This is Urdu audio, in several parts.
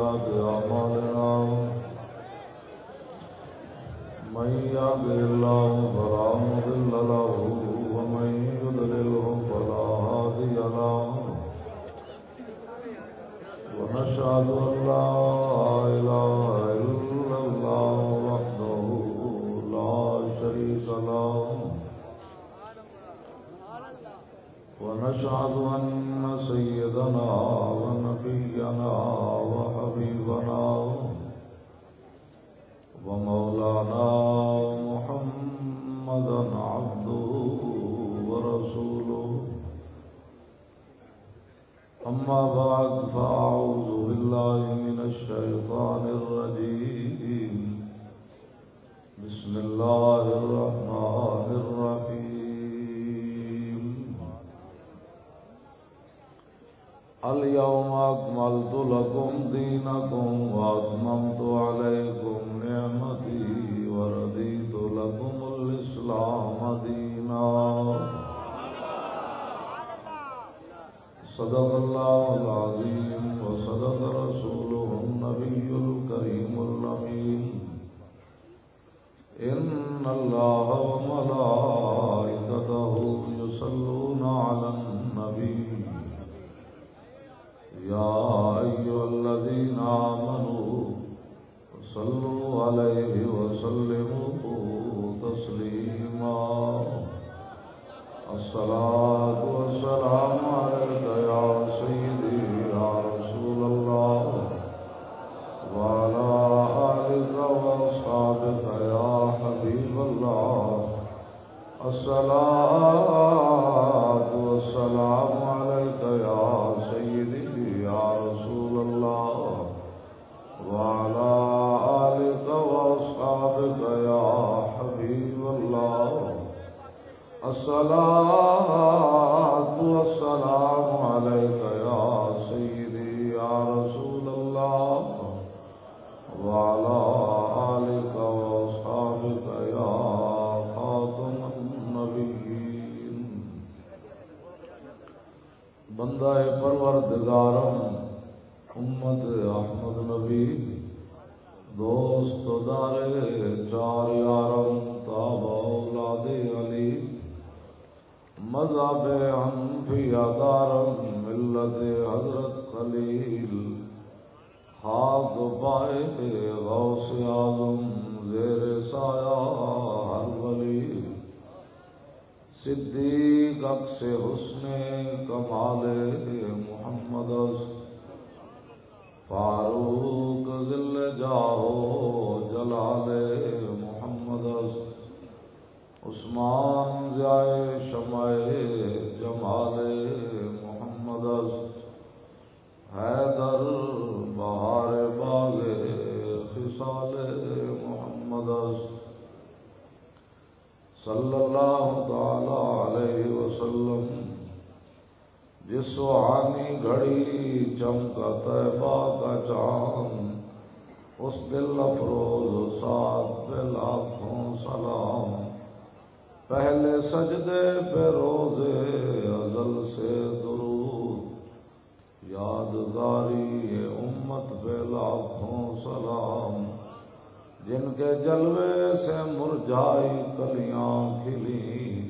أعمالنا من يهد الله فلا مضل له. وسلموا تسليما السلام شمع جمال محمد حیدر بہار باغ خصال محمد صلی اللہ تعالی علیہ وسلم، جس سہانی گھڑی چمکا طیبہ کا چاند، اس دل افروز ساتھ پہ لاکھوں سلام۔ پہلے سجدے پہ روزے ازل سے درود، یادگاری امت پہ لاکھوں سلام، جن کے جلوے سے مرجائی کلیاں کھلی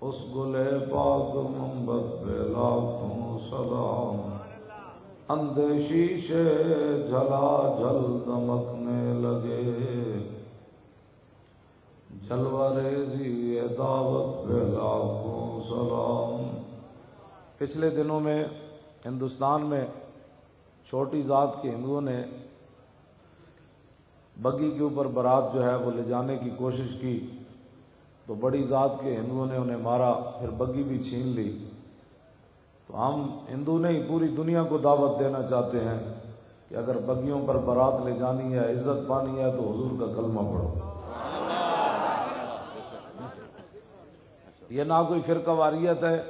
اس گلے پاک محمد پہ لاکھوں سلام۔ اندے شیشے جلا جل دمکنے لگے، جلوہ ریزی دعوت پہ لاکھوں سلام۔ پچھلے دنوں میں ہندوستان میں چھوٹی ذات کے ہندوؤں نے بگی کے اوپر برات جو ہے وہ لے جانے کی کوشش کی۔ تو بڑی ذات کے ہندوؤں نے انہیں مارا، پھر بگی بھی چھین لی۔ تو ہم ہندو نہیں، پوری دنیا کو دعوت دینا چاہتے ہیں کہ اگر بگیوں پر برات لے جانی ہے، عزت پانی ہے تو حضور کا کلمہ پڑھو۔ یہ نہ کوئی فرقہ واریت ہے۔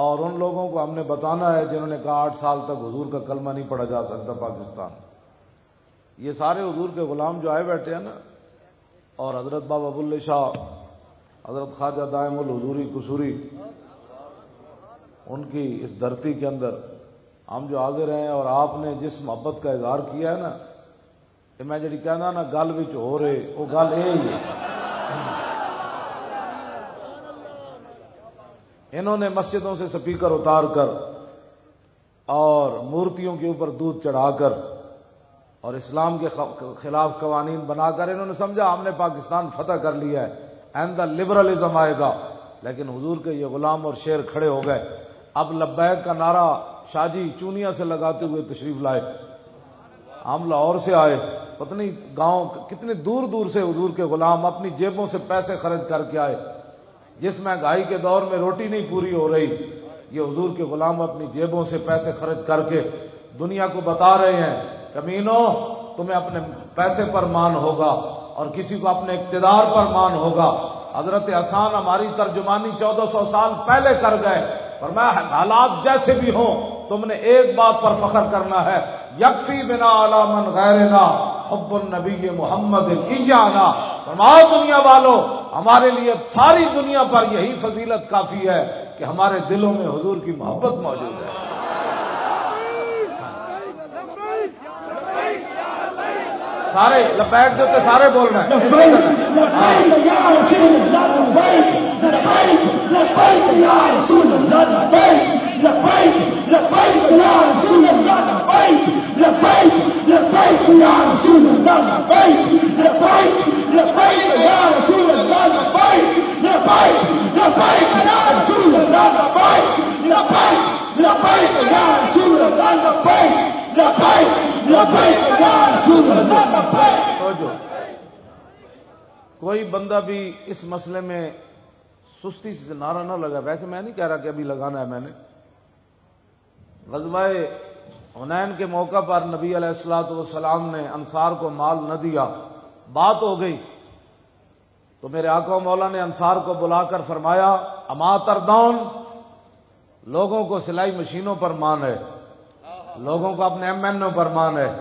اور ان لوگوں کو ہم نے بتانا ہے جنہوں نے کہا آٹھ سال تک حضور کا کلمہ نہیں پڑھا جا سکتا پاکستان۔ یہ سارے حضور کے غلام جو آئے بیٹھے ہیں نا، اور حضرت بابا ابو شاہ، حضرت خواجہ دائم الحضوری قصوری، ان کی اس دھرتی کے اندر ہم جو حاضر ہیں اور آپ نے جس محبت کا اظہار کیا ہے نا کہ میں جی کہنا نا، گل ہو رہے، وہ گل یہ ہی ہے انہوں نے مسجدوں سے سپیکر اتار کر اور مورتیوں کے اوپر دودھ چڑھا کر اور اسلام کے خلاف قوانین بنا کر انہوں نے سمجھا ہم نے پاکستان فتح کر لیا ہے اینڈ دا لبرلزم آئے گا۔ لیکن حضور کے یہ غلام اور شیر کھڑے ہو گئے۔ اب لبیک کا نعرہ شاجی چونیا سے لگاتے ہوئے تشریف لائے۔ ہم لاہور سے آئے۔ پتنی گاؤں کتنے دور دور سے حضور کے غلام اپنی جیبوں سے پیسے خرچ کر کے آئے۔ جس مہنگائی کے دور میں روٹی نہیں پوری ہو رہی، یہ حضور کے غلام اپنی جیبوں سے پیسے خرچ کر کے دنیا کو بتا رہے ہیں کمینوں تمہیں اپنے پیسے پر مان ہوگا اور کسی کو اپنے اقتدار پر مان ہوگا۔ حضرت حسان ہماری ترجمانی چودہ سو سال پہلے کر گئے۔ اور میں حالات جیسے بھی ہوں، تم نے ایک بات پر فخر کرنا ہے۔ یکفی بنا علامن غیرنا، حب النبی محمد ایانا فرماؤ دنیا والوں ہمارے لیے ساری دنیا پر یہی فضیلت کافی ہے کہ ہمارے دلوں میں حضور کی محبت موجود ہے سارے لپیٹ دیتے سارے بول رہے ہیں کوئی بندہ بھی اس مسئلے میں سستی سے نعرہ نہ لگا ویسے میں نہیں کہہ رہا کہ ابھی لگانا ہے میں نے۔ غزوہ حنین کے موقع پر نبی علیہ السلاۃ والسلام نے انصار کو مال نہ دیا۔ بات ہو گئی تو میرے آقا مولا نے انصار کو بلا کر فرمایا، اما تردون، لوگوں کو سلائی مشینوں پر مان ہے، لوگوں کو اپنے ایم این او پر مان ہے،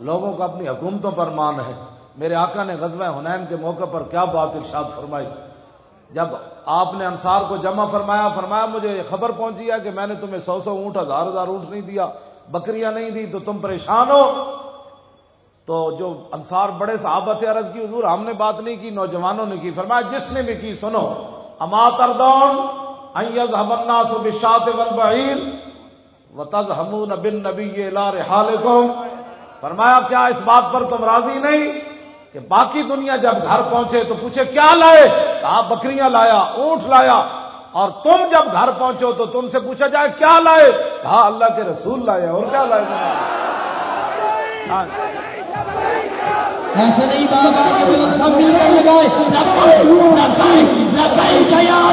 لوگوں کو اپنی حکومتوں پر مان ہے۔ میرے آقا نے غزوہ حنین کے موقع پر کیا بات ارشاد فرمائی؟ جب آپ نے انصار کو جمع فرمایا فرمایا، مجھے خبر پہنچی ہے کہ میں نے تمہیں سو سو اونٹ، ہزار ہزار اونٹ نہیں دیا، بکریاں نہیں دی تو تم پریشان ہو۔ تو جو انصار بڑے صحابت عرض کی، حضور ہم نے بات نہیں کی، نوجوانوں نے کی، فرمایا جس نے بھی کی، سنو۔ اما تردون ایز حمنا و تز بن نبی فرمایا، کیا اس بات پر تم راضی نہیں کہ باقی دنیا جب گھر پہنچے تو پوچھے، کیا لائے؟ کہا، بکریاں لایا، اونٹ لایا۔ اور تم جب گھر پہنچو تو تم سے پوچھا جائے، کیا لائے؟ کہا، اللہ کے رسول لائے اور کیا لائے؟ ہاں۔ ایسے نہیں بابا سب مل کر لگائے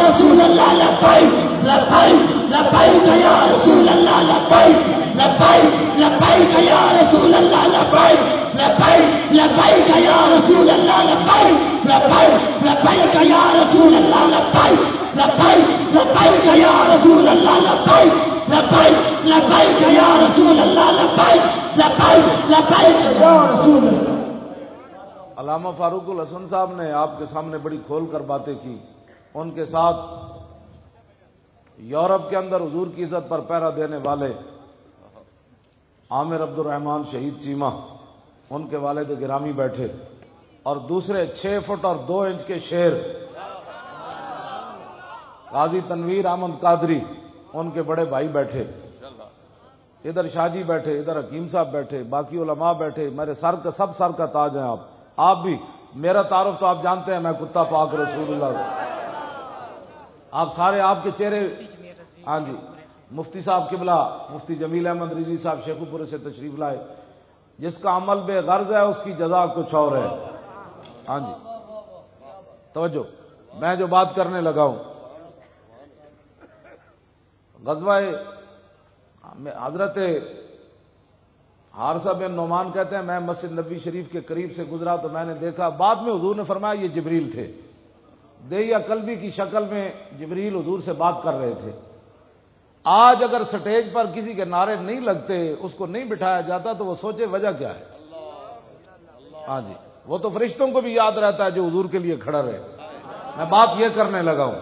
رسول اللہ لبائی لبائی لبائی گیا رسول اللہ لبائی لبائی لبائی گیا رسول اللہ لبائی لبائی لبائی گیا رسول اللہ لبائی لبائی لبائی گیا رسول اللہ لبائی لبائی لبائی گیا رسول اللہ لبائی لبائی لبائی گیا رسول اللہ لبائی لبائی لبائی گیا رسول اللہ۔ علامہ فاروق الحسن صاحب نے آپ کے سامنے بڑی کھول کر باتیں کی۔ ان کے ساتھ یورپ کے اندر حضور کی عزت پر پیرا دینے والے عامر عبد الرحمان شہید چیمہ، ان کے والد گرامی بیٹھے۔ اور دوسرے چھ فٹ اور دو انچ کے شیر قاضی تنویر احمد قادری، ان کے بڑے بھائی بیٹھے۔ ادھر شاہجی بیٹھے، ادھر حکیم صاحب بیٹھے، باقی علماء بیٹھے۔ میرے سر کا، سب سر کا تاج ہیں آپ۔ آپ بھی، میرا تعارف تو آپ جانتے ہیں، میں کتا پاک رسول اللہ آپ سارے آپ کے چہرے ہاں جی مفتی صاحب قبلہ، مفتی جمیل احمد رضی صاحب شیخو پورے سے تشریف لائے۔ جس کا عمل بے غرض ہے، اس کی جزا کچھ اور ہے۔ ہاں جی۔ توجہ، میں جو بات کرنے لگا ہوں۔ غزوہ ہاں، حضرت ہارسا بن نعمان کہتے ہیں، میں مسجد نبی شریف کے قریب سے گزرا تو میں نے دیکھا، بعد میں حضور نے فرمایا یہ جبریل تھے۔ دیا کلبی کی شکل میں جبریل حضور سے بات کر رہے تھے۔ آج اگر سٹیج پر کسی کے نعرے نہیں لگتے، اس کو نہیں بٹھایا جاتا تو وہ سوچے وجہ کیا ہے۔ ہاں جی وہ تو فرشتوں کو بھی یاد رہتا ہے جو حضور کے لیے کھڑا رہے۔ میں بات یہ کرنے لگا ہوں۔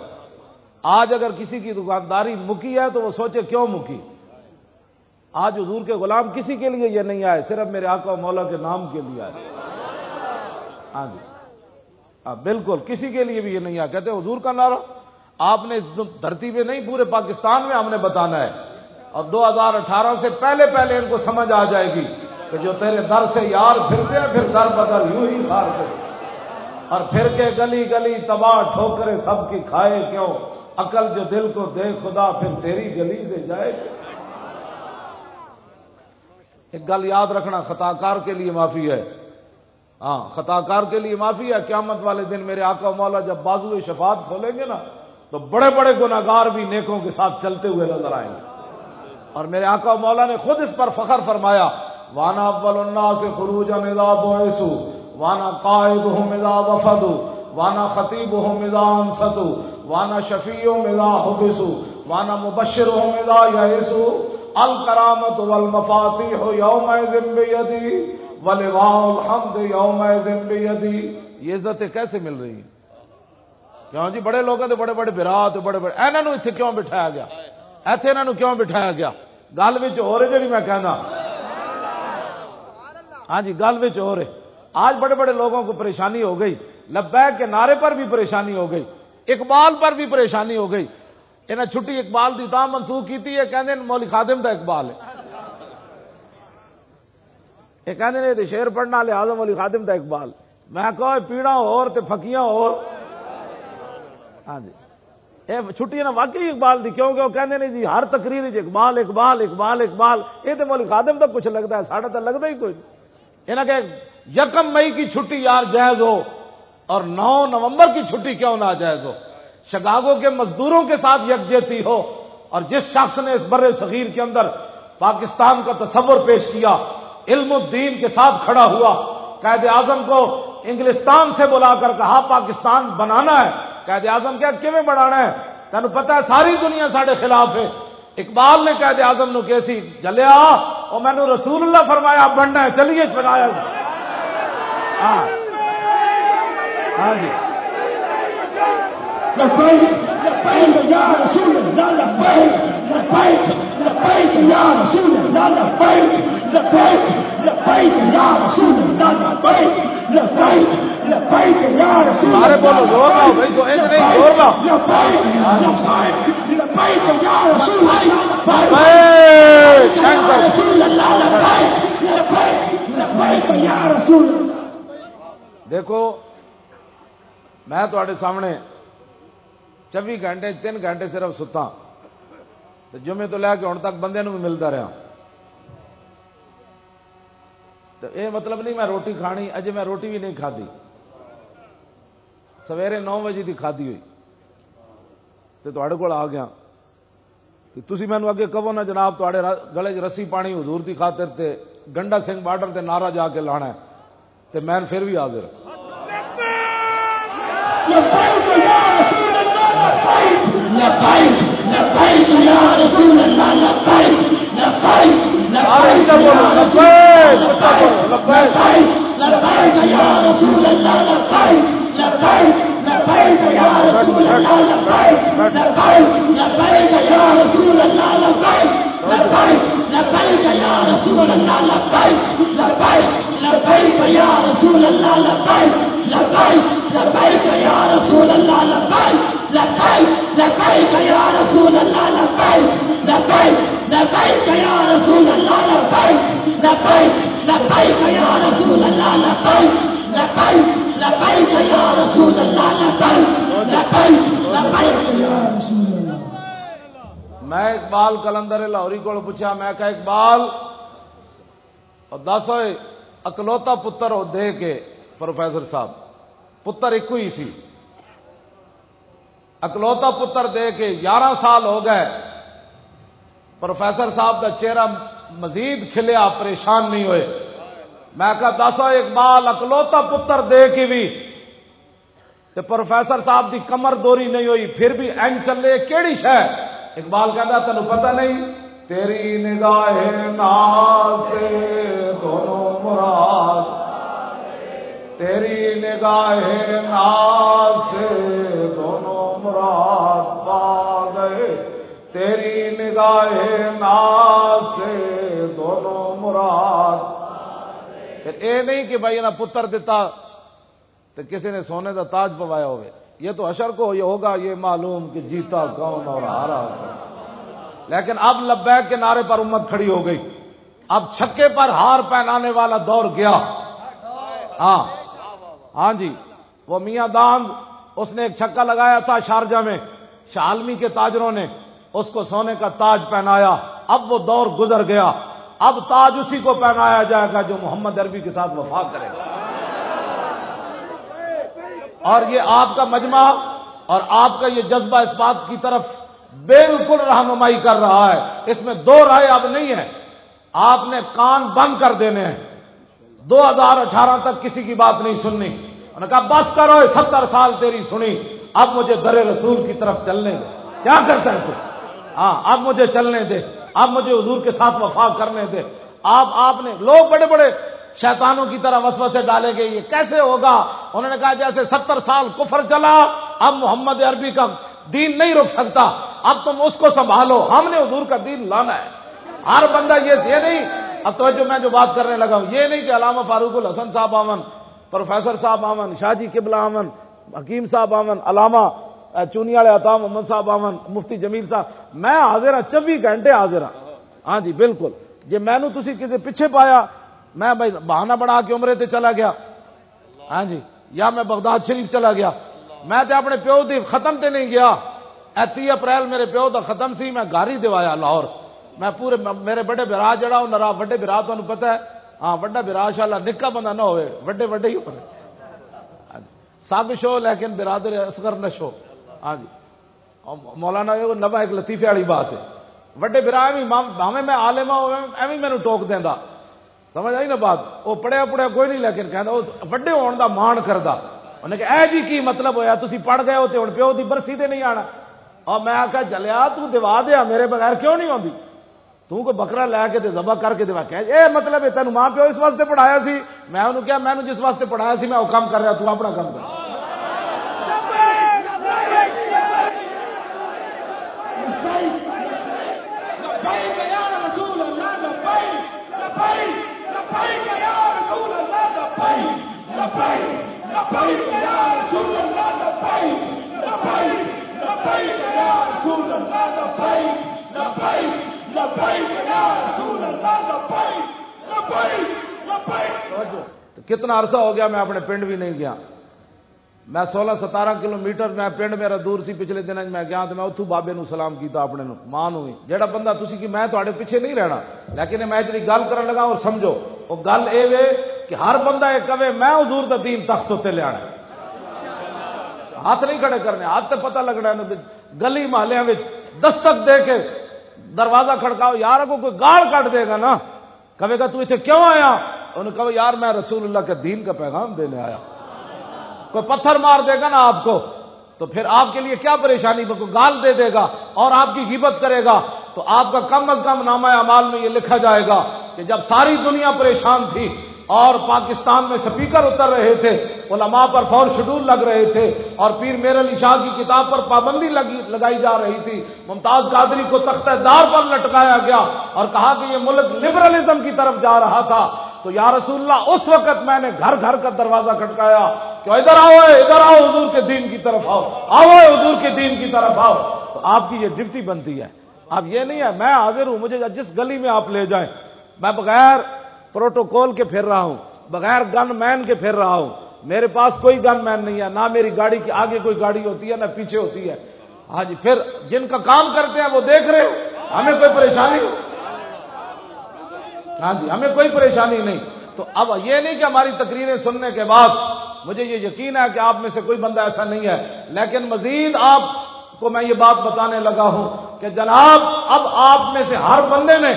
آج اگر کسی کی دکانداری مکی ہے تو وہ سوچے کیوں مکی؟ آج حضور کے غلام کسی کے لیے یہ نہیں آئے، صرف میرے آقا و مولا کے نام کے لیے آئے۔ ہاں جی۔ ہاں، بالکل، کسی کے لیے بھی یہ نہیں آیا کہتے حضور کا نعرہ۔ آپ نے اس دھرتی پہ نہیں، پورے پاکستان میں ہم نے بتانا ہے۔ اور دو ہزار اٹھارہ سے پہلے پہلے ان کو سمجھ آ جائے گی کہ جو تیرے در سے یار پھرتے ہیں، پھر در بدل یوں ہی کھارتے اور پھر کے گلی گلی تباہ ٹھوکرے سب کی کھائے کیوں؟ عقل جو دل کو دے، خدا پھر تیری گلی سے جائے۔ ایک گل یاد رکھنا خطا کار کے لیے معافی ہے۔ ہاں خطا کار کے لیے معافی ہے۔ قیامت والے دن میرے آقا مولا جب بازو شفاعت کھولیں گے نا، تو بڑے بڑے گناگار بھی نیکوں کے ساتھ چلتے ہوئے نظر آئیں گے۔ اور میرے آقا مولا نے خود اس پر فخر فرمایا، وانا اول الناس خروجا اذا بعثوا، وانا قائدهم اذا وفدوا، وانا خطيبهم اذا انصتوا، وانا شفيعهم اذا حبسوا، وانا مبشرهم اذا يئسوا الکرامت والمفاتيح يومئذ بيدي ولواء الحمد يومئذ بيدي یہ عزت کیسے مل رہی ہے کیوں جی؟ بڑے لوگ بڑے بڑے برات، بڑے بڑے اینا نو اتنے کیوں بٹھایا گیا؟ ایتھے انہوں کیوں بٹھایا گیا؟ گل ہو رہے جی میں کہنا ہاں جی گل ہو رہے آج بڑے بڑے لوگوں کو پریشانی ہو گئی۔ لبیک کے نعرے پر بھی پریشانی ہو گئی۔ اقبال پر بھی پریشانی ہو گئی۔ انہیں چھٹی اقبال دی تاہ منسوخ کی تھی یہ کہنے مولی خادم دا اقبال ہے۔ یہ کہنے شیر پڑھنا لہٰذا مولی خادم دا اقبال میں کہو پیڑا اور تے پھکیاں اور ہاں جی۔ چھٹی نا، واقعی اقبال دی، کیوں؟ کہ وہ کہنے نہیں جی ہر تقریر اقبال اقبال اقبال اقبال یہ تو مولی خادم تو کچھ لگتا ہے ساڑھا تو لگتا ہی کوئی نہیں۔ کہ یکم مئی کی چھٹی یار جائز ہو اور نو نومبر کی چھٹی کیوں نہ جائز ہو؟ شگاگو کے مزدوروں کے ساتھ یکجہتی ہو اور جس شخص نے اس بر صغیر کے اندر پاکستان کا تصور پیش کیا، علم الدین کے ساتھ کھڑا ہوا، قید اعظم کو انگلستان سے بلا کر کہا، پاکستان بنانا ہے۔ قید اعظم کیا کیون بڑھانا ہے؟ تین پتا ہے ساری دنیا سارے خلاف ہے۔ اقبال نے قید اعظم نو کیسی جلیا اور مینو رسول اللہ فرمایا، بننا ہے، چلیے بنایا ہاں۔ ہاں جی۔ یا رسول اللہ لبیک لبیک لبیک یا رسول اللہ لبیک لبیک لبیک یا رسول اللہ لبیک لبیک لبیک یا رسول سارے بولو زور لاؤ بھائی جو ایک نہیں زور لاؤ۔ لبیک لبیک یا رسول اللہ لبیک یا رسول اللہ لبیک لبیک لبیک یا رسول اللہ۔ دیکھو میں تھوڑے سامنے چوبی گھنٹے، تین گھنٹے صرف ستا۔ جمعے تو لے کے ہوں تک بندے بھی ملتا رہا۔ تو یہ مطلب نہیں میں روٹی کھانی، اجے میں روٹی بھی نہیں کھادی۔ سویرے نو بجے کی کھادی ہوئی۔ تو تے کول آ گیا۔ تھی مینو اگے کہو نا جناب تے گلے چ رسی پانی حضور کی خاطر تے گنڈا سنگھ بارڈر تے نعرہ جا کے لانا ہے۔ تے میں پھر بھی حاضر ہاں۔ رسول اللہ لبائی لبائی لبائی یا رسول اللہ لبائی رسول رسول رسول رسول رسول میں اقبال کلندر لاہوری کو پوچھا، میں کہا، اقبال، اور دس ہوئے، اکلوتا پتر دے کے پروفیسر صاحب، پتر ایک ہی سی۔ اکلوتا پتر دے کے گیارہ سال ہو گئے۔ پروفیسر صاحب کا چہرہ مزید کھلیا، پریشان نہیں ہوئے۔ میں کہا دسو اقبال اکلوتا پتر دے کے بھی۔ تے پروفیسر صاحب دی کمر دوری نہیں ہوئی، پھر بھی این چلے، کیڑی شہ اقبال کہتا تینوں پتہ نہیں، تیری نگاہ ناز سے دونوں مراد۔ تیری نگاہ ناز سے دونوں مراد پا گئے تیری نگاہ ناز سے دونوں مراد۔ پھر اے نہیں کہ بھائی نہ پتر دیتا تو کسی نے سونے کا تاج پوایا ہوگا یہ تو اشر کو یہ ہوگا، یہ معلوم کہ جیتا کون اور ہارا کون۔ لیکن اب لبیک کے نعرے پر امت کھڑی ہو گئی۔ اب چھکے پر ہار پہنانے والا دور گیا۔ ہاں۔ ہاں جی وہ میاں داند اس نے ایک چھکا لگایا تھا شارجہ میں، شالمی کے تاجروں نے اس کو سونے کا تاج پہنایا۔ اب وہ دور گزر گیا۔ اب تاج اسی کو پہنایا جائے گا جو محمد عربی کے ساتھ وفا کرے۔ گا اور یہ آپ کا مجمع اور آپ کا یہ جذبہ اس بات کی طرف بالکل رہنمائی کر رہا ہے۔ اس میں دو رائے اب نہیں ہے آپ نے کان بند کر دینے ہیں۔ دو ہزار اٹھارہ تک کسی کی بات نہیں سننی۔ انہوں نے کہا، بس کرو ستر سال تیری سنی، اب مجھے در رسول کی طرف چلنے دے. کیا کرتا ہے تو؟ ہاں اب مجھے چلنے دے، اب مجھے حضور کے ساتھ وفا کرنے دے۔ آپ آپ نے، لوگ بڑے بڑے شیطانوں کی طرح وسو سے ڈالے گئے، یہ کیسے ہوگا؟ انہوں نے کہا، جیسے ستر سال کفر چلا، اب محمد عربی کا دین نہیں رک سکتا، اب تم اس کو سنبھالو۔ ہم نے حضور کا دین لانا ہے۔ ہر بندہ یہ نہیں، اب تو جو میں جو بات کرنے لگا ہوں، یہ نہیں کہ علامہ فاروق الحسن صاحب آمن پروفیسر صاحب آمن شاہ جی قبلہ آمن، حکیم صاحب آمن، علامہ چونی والے عطا محمد صاحب آمن، مفتی جمیل صاحب، میں حاضر ہوں چوبی گھنٹے حاضر ہوں ہاں جی بالکل۔ جی میں تھی کسی پیچھے پایا، میں بھائی بہانہ بنا کے عمرے تے چلا گیا۔ ہاں جی یا میں بغداد شریف چلا گیا۔ میں تے اپنے پیو دی ختم تے نہیں گیا۔ ایتی اپریل میرے پیو دا ختم سی، میں گاری دوایا لاہور۔ میں پورے میرے بڑے برا جڑا ہوں نرا، وڈے برا تمہیں پتا ہے ہاں وڈا برا شاء نکا بندہ نہ ہوئے، وڈے وڈے ہی ہوئے۔ سب شو، لیکن برادر اصغر نہ شو۔ ہاں جی۔ مولانا نوا ایک لطیفے والی بات ہے۔ وڈے برا ایویں میں عالما ایویں مینو ٹوک دینا سمجھ آئی نا بات؟ وہ پڑھیا پڑھیا کوئی نہیں، لیکن کہنا وڈے ہون دا مان کردا۔ انہیں کہ اے جی کی مطلب ہویا؟ تسی پڑھ گئے ہو تے ہن پیو دی برسی تے نہیں آنا۔ اور میں آخیا جلیا، تو دوا دیا میرے بغیر کیوں نہیں آتی کو بکرا لے کے تے ذبح کر کے دوا کہ اے مطلب ہے تینوں ماں پیو اس واسطے پڑھایا سی میں انہوں کیا میں جس واسطے پڑھایا سی میں وہ کام کر رہا تو اپنا کام کتنا عرصہ ہو گیا میں اپنے پنڈ بھی نہیں گیا۔ میں سولہ ستارہ کلو میٹر میں پنڈ میرا دور سی پچھلے دن میں گیا تو میں اتو بابے نو سلام کیتا اپنے نو ماں نو جہاں بندہ تھی کہ میں تے پیچھے نہیں رہنا، لیکن میں اتنی گل کرن لگا اور سمجھو، وہ گل یہ کہ ہر بندہ یہ کہے، میں حضور دا دین تخت اتنے لیا ہاتھ نہیں کھڑے کرنے، ہاتھ تو پتا لگنا گلی محلے دستک دے کے دروازہ کھڑکاؤ، یار کو کوئی گال کٹ دے گا نا۔ کہے گا، تو اتنے کیوں آیا؟ انہوں نے کہا، یار میں رسول اللہ کے دین کا پیغام دینے آیا۔ کوئی پتھر مار دے گا نا آپ کو، تو پھر آپ کے لیے کیا پریشانی؟ کو گال دے دے گا اور آپ کی غیبت کرے گا۔ تو آپ کا کم از کم نامہ امال میں یہ لکھا جائے گا کہ جب ساری دنیا پریشان تھی اور پاکستان میں سپیکر اتر رہے تھے، علماء پر فور شیڈول لگ رہے تھے اور پیر میر علی شاہ کی کتاب پر پابندی لگائی جا رہی تھی۔ ممتاز قادری کو تختہ دار پر لٹکایا گیا اور کہا کہ یہ ملک لبرلزم کی طرف جا رہا تھا۔ تو یا رسول اللہ، اس وقت میں نے گھر گھر کا دروازہ کھٹکایا۔ کہ ادھر آؤ ادھر آؤ، حضور کے دین کی طرف آؤ۔ آؤ حضور کے دین کی طرف آؤ۔ تو آپ کی یہ ڈپٹی بنتی ہے۔ اب یہ نہیں ہے، میں حاضر ہوں، مجھے جس گلی میں آپ لے جائیں۔ میں بغیر پروٹوکول کے پھر رہا ہوں، بغیر گن مین کے پھر رہا ہوں۔ میرے پاس کوئی گن مین نہیں ہے، نہ میری گاڑی کی آگے کوئی گاڑی ہوتی ہے، نہ پیچھے ہوتی ہے۔ ہاں جی پھر جن کا کام کرتے ہیں وہ دیکھ رہے ہمیں کوئی پریشانی؟ ہاں جی ہمیں کوئی پریشانی نہیں۔ تو اب یہ نہیں کہ ہماری تقریریں سننے کے بعد مجھے یہ یقین ہے کہ آپ میں سے کوئی بندہ ایسا نہیں ہے، لیکن مزید آپ کو میں یہ بات بتانے لگا ہوں کہ جناب، اب آپ میں سے ہر بندے نے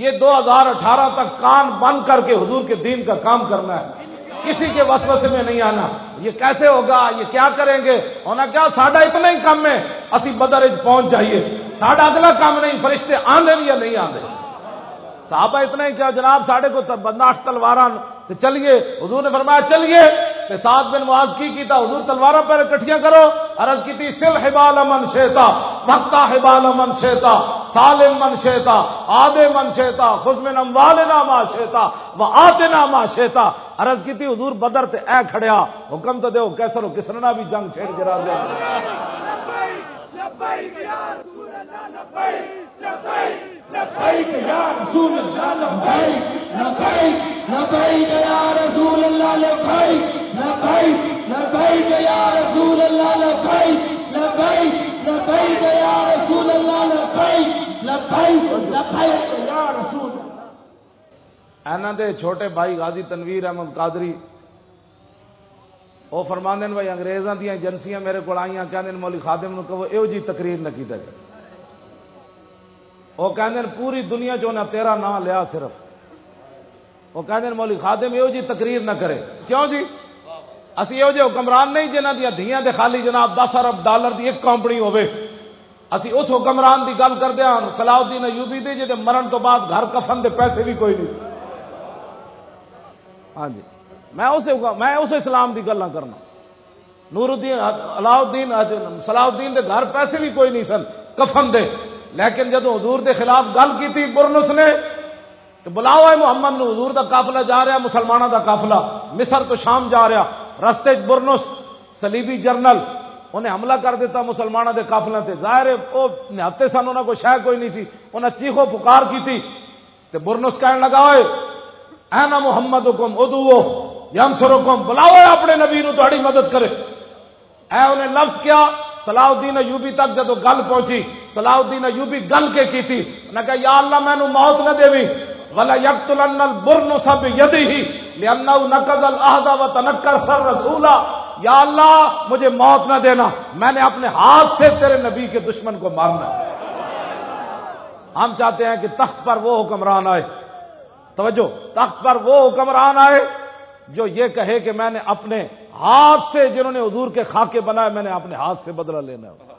یہ دو ہزار اٹھارہ تک کان بند کر کے حضور کے دین کا کام کرنا ہے۔ کسی کے وسوسے میں نہیں آنا۔ یہ کیسے ہوگا؟ یہ کیا کریں گے؟ ہونا کیا ساڈا اتنا ہی کام ہے، اسی بدر پہنچ جائیے۔ ساڈا اگلا کام نہیں، فرشتے آندے یا نہیں آندے؟ صحابہ اتنا ہی کیا، جناب ساڑھے کو بنداش تلوار چلیے، حضور نے فرمایا چلیے، تے سات بن معاذ کی کیتا، حضور تلوارا پر کٹھیاں کرو، عرض کی تھی، سل حبال من شیتا وقتا حبال من شیتا، سالم من شیتا، آدے من شیتا خزمن اموالنا ما شیتا، و آتنا ما شیتا۔ عرض کی تھی، حضور بدر تے اے کھڑیا، حکم تو دیو، کیسر ہو کسرنا بھی جنگ چھیڑ گرا دے لبیک لبیک یا رسول دے چھوٹے بھائی غازی تنویر احمد قادری وہ فرماندے بھائی انگریزاں دی ایجنسیاں میرے کو آئیاں، کہندے نے مولی خادم نو کہو ایو جی تقریر نہ کیتا جائے۔ وہ کہندے نے پوری دنیا چ تیرا نام لیا، صرف۔ وہ کہندے نے مولی خادم ایو جی تقریر نہ کرے۔ کیوں جی؟ اسی ایو جے حکمران نہیں، جنہاں دی دھیاں دے خالی جناب 10 ارب ڈالر دی ایک کمپنی ہوے اسی اس حکمران دی گل کردے ہاں صلاح الدین ایوبی دی، جے مرن تو بعد گھر کفن دے پیسے بھی کوئی نہیں۔ ہاں جی۔ میں اسے میں اس اسلام کی گلا کرنا۔ نور الدین علاؤدین صلاح الدین دے گھر پیسے بھی کوئی نہیں سن، کفن دے۔ لیکن جب حضور دے خلاف گل کی تھی برنس نے تو بلاؤ ہے محمد نو حضور دا قافلہ جا رہا مسلمانوں دا قافلہ، مصر تو شام جا رہا، رستے برنس سلیبی جرنل، انہیں حملہ کر دیتا مسلمانوں دے قافلے تے۔ ظاہر ہے وہ نہتے سن انہوں کو شاید کوئی نہیں سی۔ انہیں چیخو پکار کی تھی تے برنس کہنے لگا ہوئے اینا محمد حکم ادو یم سرکم بلاؤ اپنے نبی نو تھوڑی مدد کرے۔ اے انہیں لفظ کیا صلاح الدین ایوبی تک جدو گل پہنچی، صلاح الدین ایوبی گل کے کی تھی انہیں کہا، یا اللہ میں نو موت نہ دیوی، ولا یقتلن البرن سب یدی لانه نقض العهد وتنكر سر رسولا یا اللہ، مجھے موت نہ دینا، میں نے اپنے ہاتھ سے تیرے نبی کے دشمن کو مارنا ہم چاہتے ہیں کہ تخت پر وہ حکمران آئے۔ توجہ، تخت پر وہ حکمران آئے۔ جو یہ کہے کہ میں نے اپنے ہاتھ سے جنہوں نے حضور کے خاکے بنائے، میں نے اپنے ہاتھ سے بدلہ لینا ہے۔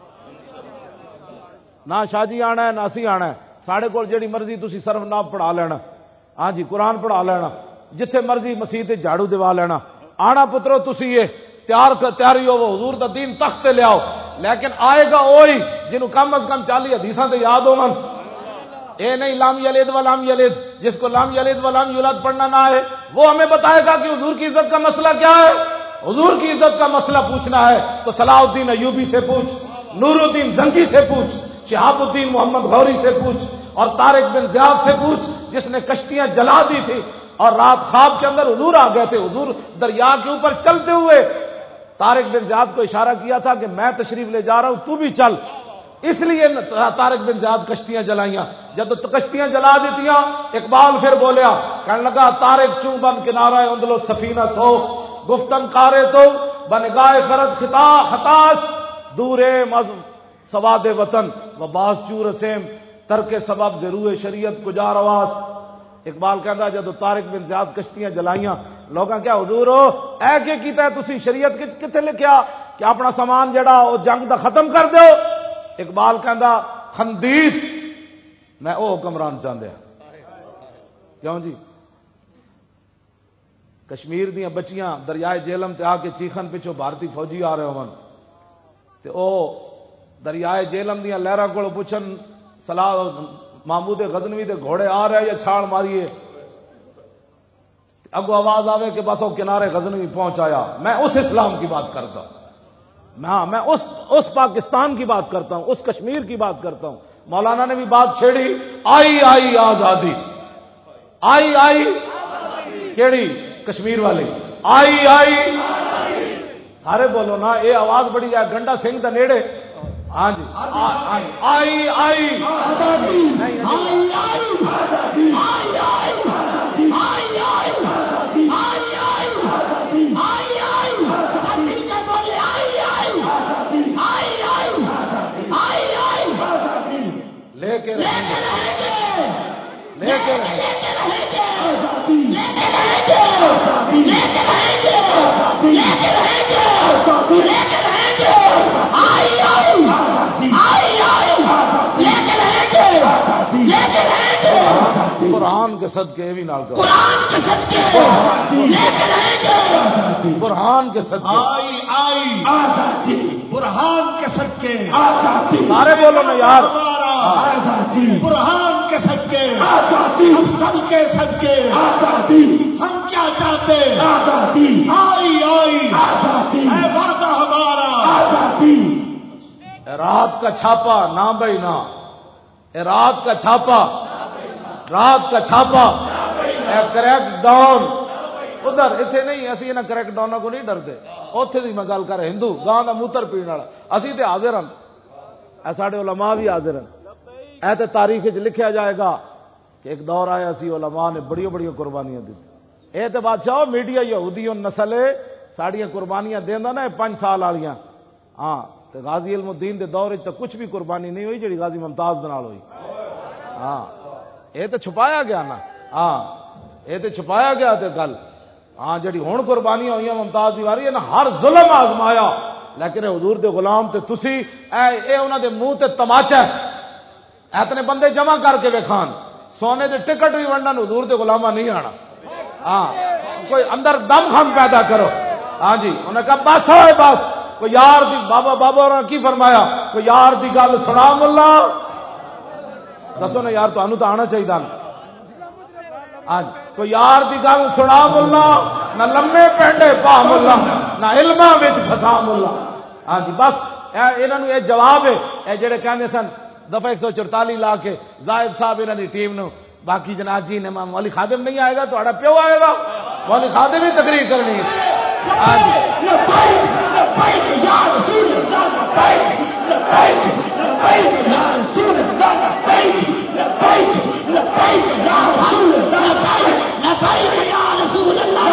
نہ شاہ جی آنا ہے، نہ اسی آنا ہے۔ ساڑھے کو جیڑی مرضی تھی صرف نہ پڑھا لینا۔ ہاں جی قرآن پڑھا لینا۔ جتھے مرضی مسیح جھاڑو دوا لینا۔ آنا پترو، تسی یہ تیار تیاری ہو وہ حضور دا دین تخت لے لیکن آئے گا وہی جنہوں کم از کم چالی حدیثاں تے یاد ہو من اے نہیں، لام یلید و لام یلید، جس کو لام یلید و لام یولاد پڑھنا نہ ہے وہ ہمیں بتائے گا کہ حضور کی عزت کا مسئلہ کیا ہے؟ حضور کی عزت کا مسئلہ پوچھنا ہے، تو صلاح الدین ایوبی سے پوچھ، نور الدین زنگی سے پوچھ، شہاب الدین محمد غوری سے پوچھ، اور طارق بن زیاد سے پوچھ، جس نے کشتیاں جلا دی تھی، اور رات خواب کے اندر حضور آ گئے تھے، حضور دریا کے اوپر چلتے ہوئے، طارق بن زیاد کو اشارہ کیا تھا کہ میں تشریف لے جا رہا ہوں، تو بھی چل۔ اس لیے طارق بن زیاد کشتیاں جلائیاں۔ جب کشتیاں جلا دیتی اقبال پھر بولیا، کہنے لگا تارک چوں بن کنارا اندلو سفینہ سو، گفتن کارے تو بن گائے خرد خطا خطاس، دورے مز سواد وطن و باس چور سیم ترک سبب ضرور شریعت کجا رواس۔ اقبال کہتا جب تارک بن زیاد کشتیاں جلائیاں، لوگاں کیا حضور ہو اے کہ کیتا ہے؟ تسی شریعت کتنے لکھیا؟ کہ اپنا سامان جڑا وہ جنگ دا ختم کر دیو۔ اقبال کہندا، خندیس. میں او حکمران چاہتے ہاں۔ کیوں جی؟ کشمیر دیا بچیاں دریائے جیلم تے آ کے چیخن پچھو بھارتی فوجی آ رہے ہون۔ تے او دریائے جیلم دیا لہرا کو پوچھن سلاح محمود غزنوی دے گھوڑے آ رہے یا چھاڑ ماریے۔ اگو آواز آوے کہ بس وہ کنارے غزنوی پہنچایا میں اس اسلام کی بات کرتا ہاں میں اس اس پاکستان کی بات کرتا ہوں، اس کشمیر کی بات کرتا ہوں۔ مولانا نے بھی بات چھیڑی، آئی آئی، آزادی۔ آئی آئی، کیڑی؟ کشمیر والی۔ آئی آئی، سارے بولو نا یہ آواز بڑی ہے گنڈا سنگھ دا نیڑے۔ ہاں جی۔ آئی آئی لے کے لے کے قرآن کے صدقے بھی نال قرآن کے صدقے۔ آزادی برہان کے صدقے آئی آئی۔ آزادی۔ برہان کے صدقے۔ آزادی۔ سارے بولو نا یار۔ آزادی۔ برہان کے صدقے۔ آزادی۔ ہم سب کے صدقے۔ آزادی۔ ہم کیا چاہتے آزادی۔ آئی آئی۔ آزادی۔ ہے وعدہ ہمارا۔ آزادی۔ رات کا چھاپا نہ بھائی نہ۔ رات کا چھاپا۔ رات کا چھاپا۔ کریک ڈاؤن ادھر اتنے نہیں اسی انہاں کریک ڈاؤن کو نہیں ڈرتے۔ اوتھے دی میں گل کر ہندو گاں دا موتر پین والا۔ اسی تے حاضر اے ساڈے علماء بھی حاضر ہیں اے تاریخ وچ لکھیا جائے گا کہ ایک دور آیا سی علماء نے بڑی بڑی قربانیاں دتی اے تے بادشاہ، میڈیا یہودی نسل ہے قربانیاں دیندا نا 5 سال والیاں ہاں تے غازی علم الدین دے دور وچ تے کچھ بھی قربانی نہیں ہوئی جڑی غازی ممتاز دے نال ہوئی۔ ہاں یہ تو چھپایا گیا نا۔ ہاں یہ تو چھپایا گیا تے گل۔ ہاں جڑی ہوں قربانیاں ہوئی ممتاز دی واری ہے نا، ہر ظلم آزمایا۔ لیکن حضور دے غلام تے تسی، اے اے انہاں دے منہ تے تماچا ہے۔ اتنے بندے جمع کر کے ویکھان۔ سونے دے ٹکٹ بھی ونڈن حضور دے غلامہ نہیں آنا۔ ہاں کوئی اندر دم خم پیدا کرو۔ ہاں جی انہیں کہا، بس ہوئے، بس۔ کوئی یار دی بابا بابا اور کی فرمایا؟ کوئی یار دی گل سنا ملا؟ دسو نا یار تمہیں تو آنا چاہیے ہاں جی کوئی یار دی گل سنا ملا؟ نہ لمے پینڈے پا ملا، نہ علما فسا ملا۔ ہاں جی بس یہ جواب ہے۔ یہ جڑے کہنے سن دفعہ ایک سو چرتالی لا کے زاہد صاحب انہوں نے ٹیم نو۔ باقی جناب جی نے مولی خادم نہیں آئے گا تو پیو آئے گا۔ مولی خادم ہی تقریر کرنی ہے ہاں جی لبیک لبیک یا رسول اللہ لبیک لبیک لبیک یا رسول اللہ لبیک لبیک لبیک یا رسول اللہ لبیک یا رسول اللہ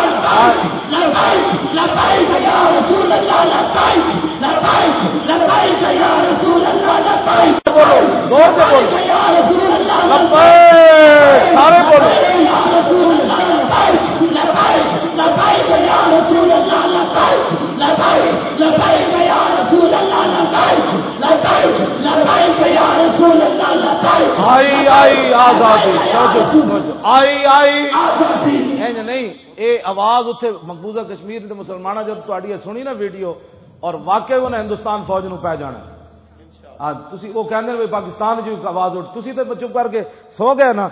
لبیک لبیک لبیک یا رسول اللہ لبیک لبیک لبیک یا رسول اللہ لبیک بولو زور سے بولو یا رسول اللہ لبیک سارے بولو یا رسول اللہ لبیک لبیک لبیک یا رسول اللہ لبیک لبیک لبیک یا رسول اللہ لبیک لبیک لبیک یا رسول اللہ لبیک آئی آئی آزادی سمجھو سمجھو آئی آئی آزادی انج نہیں اے آواز اتنے مقبوضہ کشمیر دے مسلمانوں جب یہ سنی نا ویڈیو اور واقعی انہیں ہندوستان فوج نو پی جانا ہاں تسی وہ کہندے نے پاکستان جو آواز اٹھ تسی تے چپ کر کے سو گئے نا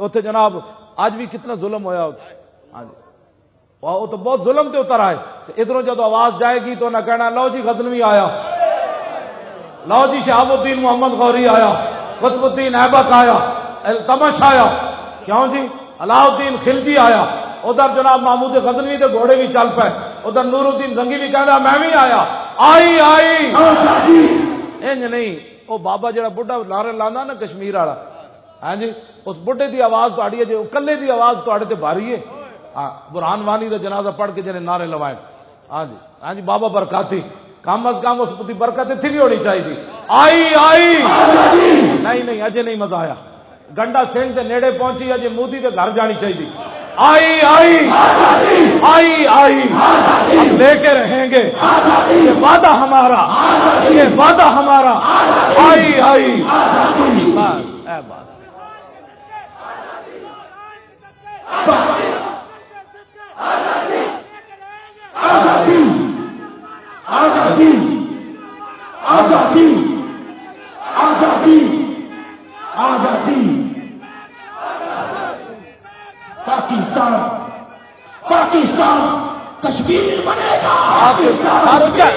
اوتھے جناب اج بھی کتنا ظلم ہویا ہاں جی۔ وہ تو بہت ظلم تے اتر آئے۔ ادھر جب آواز جائے گی تو نہ کہنا لو جی غزنوی آیا۔ لو جی شہاب الدین محمد غوری آیا۔ قطب الدین ایبک آیا۔ التمش آیا۔ کیوں جی؟ علاؤ الدین خلجی آیا۔ ادھر جناب محمود غزنوی دے گھوڑے بھی چل پے ادھر نور الدین زنگی بھی کہہ میں بھی آیا۔ آئی آئی۔ انج نہیں وہ بابا جڑا بڈھا نعرے لانا نا کشمیر والا۔ ہاں جی اس بڈھے دی آواز تاری ہے جو کلے دی آواز تے بھاری ہے۔ ہاں برہان وانی دا جنازہ پڑھ کے جنہیں نعرے لوائے۔ ہاں جی ہاں جی بابا برکاتی۔ کم از کم اس کی برکت اتنی بھی ہونی چاہیے آئی آئی۔ نہیں نہیں اجے نہیں مزہ آیا۔ گنڈا سنگھ کے نیڑے پہنچی اجے مودی کے گھر جانی چاہیے آئی آئی۔ آئی آئی۔ ہم لے کے رہیں گے۔ یہ وعدہ ہمارا۔ یہ وعدہ ہمارا۔ آئی آئی۔ بات۔ آزادی۔ آزادی۔ آزادی۔ آزادی آزادی پاکستان پاکستان کشمیر بنے گا پاکستان پاکستان۔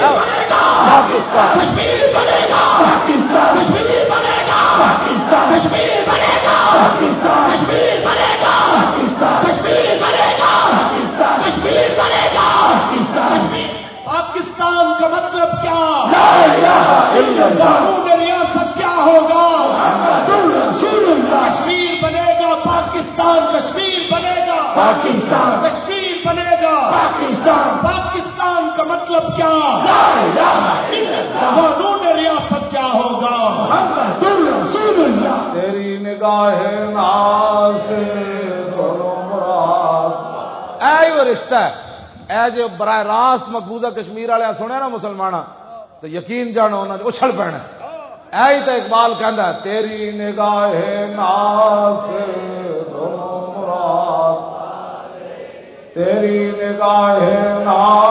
کشمیر بنے گا پاکستان۔ کشمیر بنے گا پاکستان۔ کشمیر بنے گا پاکستان۔ کشمیر بنے گا پاکستان۔ کشمیر بنے گا پاکستان۔ کشمیر بنے گا پاکستان پاکستان کا مطلب کیا؟ لا الہ الا اللہ۔ قانون ریاست کیا ہوگا؟ محمد رسول اللہ۔ کشمیر بنے گا پاکستان کشمیر بنے گا۔ پاکستان۔ کشمیر بنے گا۔ پاکستان۔ پاکستان کا مطلب کیا؟ لا الہ الا اللہ۔ قانون ریاست کیا ہوگا؟ محمد رسول اللہ۔ تیری نگاہ ناز اے وہ رشتہ ہے اے جو براہ راست مقبوضہ کشمیر والے سنیا نا مسلمان تو یقین جانو انہوں نے اچھل پینا اے تو اقبال کہنا تیری نگاہ ناس دونوں مراد تیری نگاہ ناس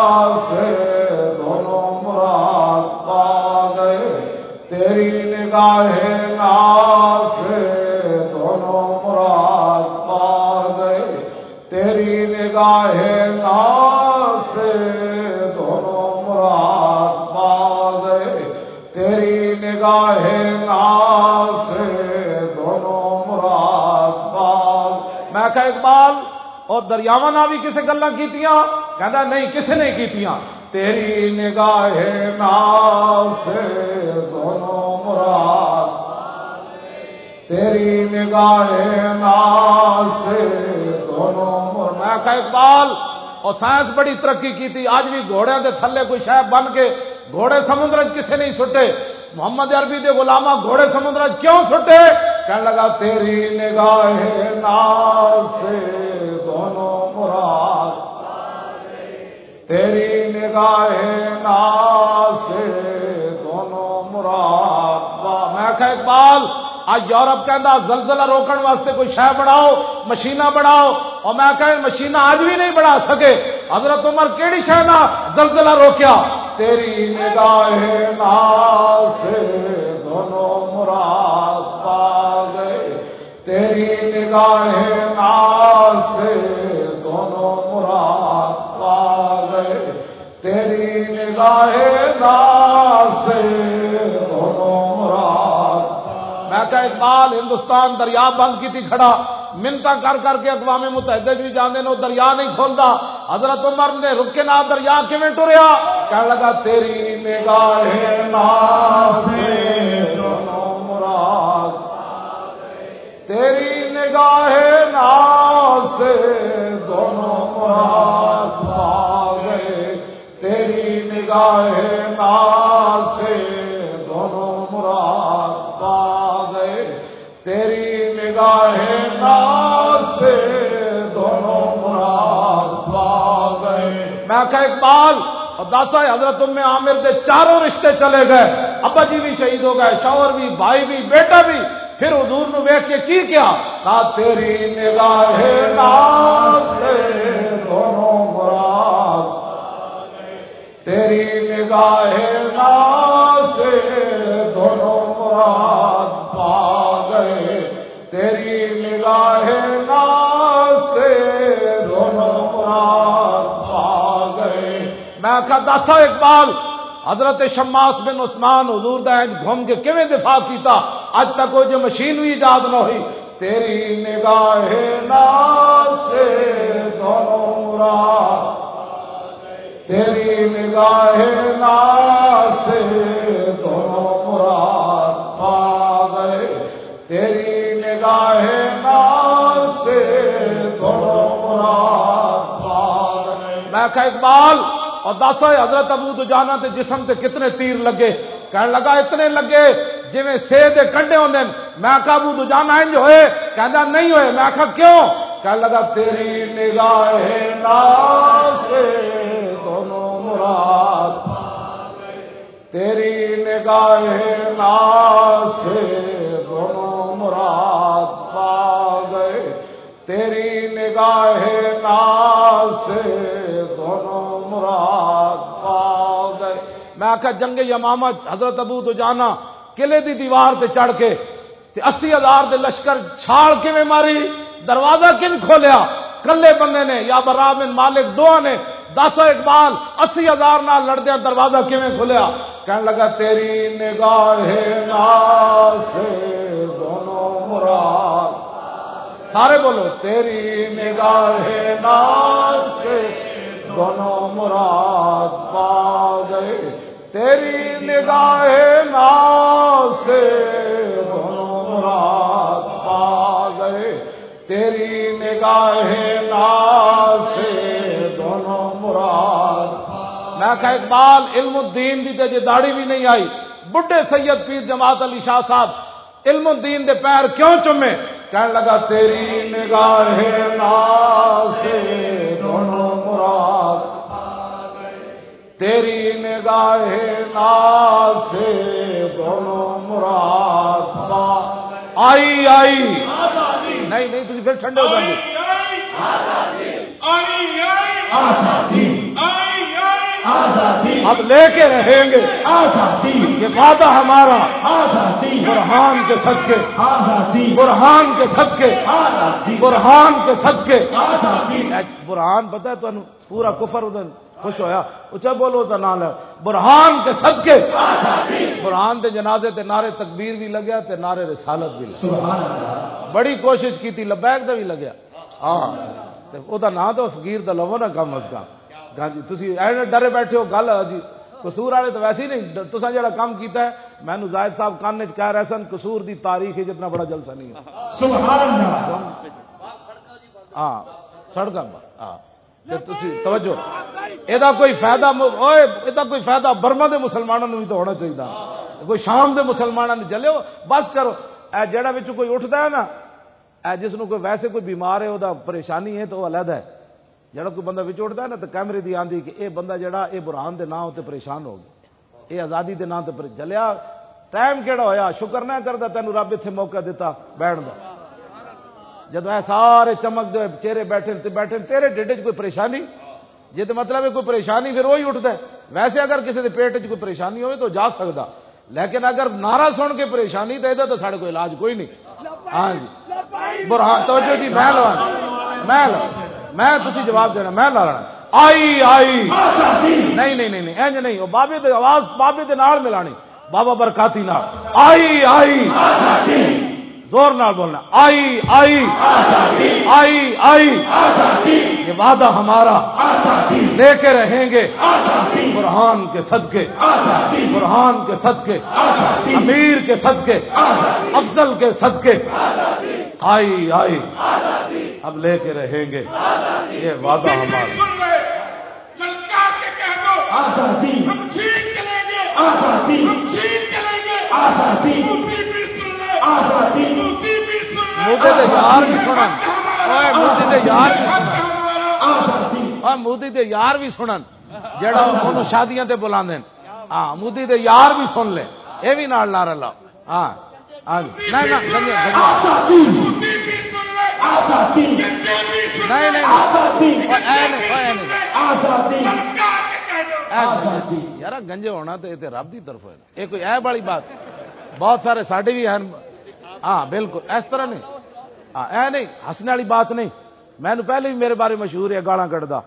اور دریاوا نہ بھی کسی گلا کی کہتا نہیں کسی نے کی تیری نگاہ ناز سے دونوں مراد۔ تیری نگاہ ناز سے دونوں مراد۔ میں کہ اقبال، اور سائنس بڑی ترقی کی تھی آج بھی گھوڑے دے تھلے کوئی شاید بن کے گھوڑے سمندر کسی نہیں سٹے۔ محمد عربی دے غلامہ گھوڑے سمندر کیوں سٹے؟ کہنے لگا، تیری نگاہ ناز سے تیری نگاہ ناز سے دونوں مراد میں کہ اقبال، آج یورپ کہہ زلزلہ روکن واسطے کوئی شہ بڑھاؤ، مشینہ بڑھاؤ۔ اور میں کہ مشینہ آج بھی نہیں بڑھا سکے۔ حضرت عمر کیڑی شہ نہ زلزلہ روکیا۔ تیری نگاہ ناز سے دونوں مراد پا گئے۔ تیری نگاہ ناز سے دونوں مراد میں کہ اقبال ہندوستان دریا بند کی تھی کھڑا۔ منتا کر کر کے اقوام متحدہ جی بھی جانے نو دریا نہیں کھولتا۔ حضرت عمر نے رکے نہ دریا کیون ٹریا؟ کہنے لگا، تیری نگاہ دونوں مراد تیری نگاہ ناز دونوں مراد نگاہ ناز سے دونوں مراد پا گئے تیری نگاہ ناز سے دونوں مراد پا گئے میں کہ اقبال اور داسا حضرت میں عامر دے چاروں رشتے چلے گئے۔ ابا جی بھی شہید ہو گئے، شوہر بھی، بھائی بھی، بیٹا بھی۔ پھر حضور نو ویک کے کی کیا؟ نہ تیری نگاہ ناز سے دونوں تیری نگاہ ناز سے دونوں مراد پا گئے۔ تیری نگاہ ناز سے دونوں مراد پا گئے۔ میں کہا دسا اقبال، حضرت شماس بن عثمان حضور دین گھوم کے کیویں دفاع کیتا؟ اج تک وہ جو مشین بھی ایجاد نہ ہوئی۔ تیری نگاہ ناز سے دونوں مراد تیری نگاہ ناز سے دونوں مراد پا گئے تیری نگاہ ناز سے دونوں مراد پا گئے میں کہ اقبال اور دسا حضرت ابو تو جانا تے جسم تے کتنے تیر لگے؟ کہنے لگا اتنے لگے جی سہ دے کنڈے ہوتے میں آخا ابو تو جانا انج ہوئے کہنا نہیں ہوئے۔ میں آخا کیوں؟ کہنے لگا تیری نگاہ ناز سے مراد تیری نگاہ ناز سے دونوں مراد پا گئے۔ تیری نگاہ ناز سے دونوں مراد پا گئے۔ میں آخا جنگ یمامت حضرت ابو تو جانا قلعے دی دیوار تے چڑھ کے تے اسی ہزار دے لشکر چھاڑ کے ماری؟ دروازہ کن کھولیا؟ کلے بندے نے یا برا بن مالک دو نے دس اقبال، اسی ہزار نال لڑدیا دروازہ کیویں کھولیا کہنے لگا، تیری نگاہ دونوں مراد۔ سارے بولو، تیری نگاہ ناز سے دونوں مراد پا گئے۔ تیری نگاہ ناز سے دونوں مراد پا گئے۔ تیری نگاہ ناز سے مراد۔ میں کہ اقبال، علم الدین دی تے جے داڑھی بھی نہیں آئی۔ بڈھے سید پیر جماعت علی شاہ صاحب، علم الدین دے پیر کیوں چومے؟ کہنے لگا، تیری نگاہ ناز سے دونوں مراد۔ تیری نگاہ ناز سے دونوں مراد۔ آئی آئی۔ نہیں نہیں تھی پھر ٹھنڈے ہو جائیں گے۔ آئی آئی۔ آزادی۔ آزادی۔ اب لے کے رہیں گے۔ آزادی۔ یہ وعدہ ہمارا۔ آزادی۔ برہان کے صدقے۔ آزادی۔ برہان کے صدقے۔ آزادی۔ برہان کے صدقے۔ آزادی۔ برہان پتا ہے تمہیں پورا کفر ادھر خوش ہویا۔ اچھا بولو تو نال۔ ہے برہان کے صدقے۔ برہان دے جنازے تے نعرے تکبیر بھی لگیا تے نعرے رسالت بھی لگیا۔ سبحان اللہ۔ بڑی کوشش کی تھی لبیک دا بھی لگیا۔ ہاں۔ تے او دا نام تو فقیر دا لو نا کم از کم۔ ہاں جی تسی ڈرے بیٹھے ہو گل جی قصور والے تو ویسے ہی نہیں تسا جڑا کام کیتا ہے مینوں زاہد صاحب کان وچ کہہ رہے سن قصور دی تاریخ وچ اتنا بڑا جلسہ نہیں ہے۔ سبحان اللہ ہاں۔ سڑک ہاں توجہ۔ ایدا کوئی فائدہ ایدا کوئی فائدہ برما دے مسلمانوں نوں بھی تو ہونا چاہیے کوئی شام دے مسلمانوں نے چلو بس کرو۔ وچ کوئی اٹھدا ہے نا اے جس نو کوئی ویسے کوئی بیمار ہے، او دا پریشانی ہے تو وہ علیحدہ ہے۔ جڑا کوئی بندہ وچ ہے نا تو کیمرے دی آندی کہ اے بندہ جڑا اے برہان دے نام تے پریشان ہو گیا۔ اے آزادی دے نام تے پر جلیا۔ ٹائم کیڑا ہویا؟ شکر نہ کردا تینوں رب ایتھے موقع دیتا بیٹھ دا۔ جدو سارے چمک دے چہرے بیٹھے تے بیٹھے تیرے ڈیڈے چ کوئی پریشانی؟ جے تے مطلب ہے کوئی پریشانی پھر وہی اٹھتا ہے۔ ویسے اگر کسی دے پیٹ چ کوئی پریشانی ہوئے تو جا سکدا۔ لیکن اگر نعرہ سن کے پریشانی تے تو ساڈے کوئی علاج کوئی نہیں۔ ہاں جی۔ برہان، توجہ جی میں لوا میں لوا میں تسی جواب دینا، میں لا لینا آئی آئی۔ نہیں نہیں نہیں انج نہیں، وہ بابے آواز، بابے دے نال ملانی بابا برکاتی نال۔ آئی آئی۔ زور نال بولنا۔ آئی آئی۔ آئی آئی۔ یہ وعدہ ہمارا۔ لے کے رہیں گے۔ برہان کے صدقے۔ برہان کے صدقے۔ امیر کے صدقے۔ افضل کے صدقے۔ آئی آئی۔ اب لے کے رہیں گے۔ یہ وعدہ ہمارا۔ آزادی۔ ہم آزادی۔ ہم آزادی۔ آزادی۔ مودے دے یار بھی سنن۔ مودی دے یار بھی سنن۔ آزادی۔ اوئے مودی دے یار بھی سنن۔ جڑا اونوں شادیاں تے بلاندے ہاں مودی دے یار بھی سن لے۔ اے بھی نال نعرہ لاؤ۔ ہاں۔ نہیں یار گنجے ہونا تے تے رب دی طرف ہے یہ کوئی اے والی بات۔ بہت سارے ساڈے بھی ہیں۔ ہاں بالکل۔ اس طرح نہیں۔ ہاں اے نہیں ہسنے والی بات نہیں۔ میں پہلے بھی میرے بارے مشہور ہے گالاں کڈدا۔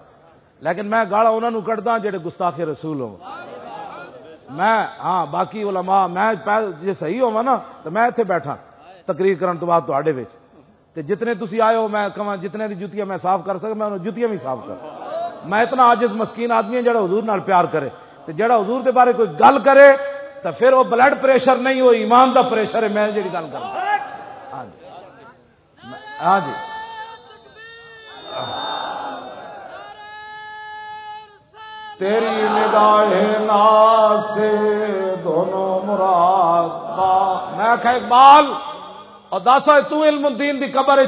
لیکن میں گالا انہوں نے کڈدا جڑے گستاخ رسول ہوں۔ میں ہاں باقی علماء، میں پہل- جے صحیح ہوا نا، تو میں اتنے بیٹھا تقریر کرن تو بعد تواڈے وچ۔ تے جتنے تسی آئے ہو، میں کہاں جتنے دی جتیاں میں صاف کر سکا میں انہوں جتیاں بھی صاف کر میں اتنا عاجز مسکین آدمی ہوں جڑا حضور نال پیار کرے۔ تے جڑا حضور دے بارے کوئی گل کرے تو پھر وہ بلڈ پریشر نہیں وہ ایمان دا پریشر ہے، میں جڑی گل کروں ہاں جی۔, ہاں جی میں- ہاں جی تیری نگاہ ناز سے دونوں مراد با- میں کہ اقبال اور دس تو علم الدین دی قبر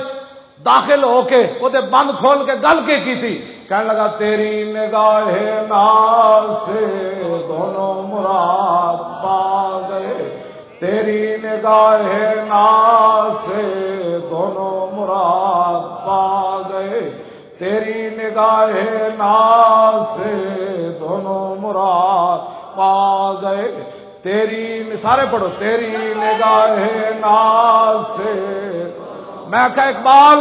داخل ہو کے وہ بند کھول کے گل کے کی تھی؟ کہنے لگا، تیری نگاہ ناز سے دونوں مراد پا گئے۔ تیری نگاہ ناز سے دونوں مراد پا گئے۔ تیری نگاہ ناز سے دونوں مراد پا گئے تیری سارے پڑھو۔ تیری نگاہ ناز سے۔ میں کہ اقبال،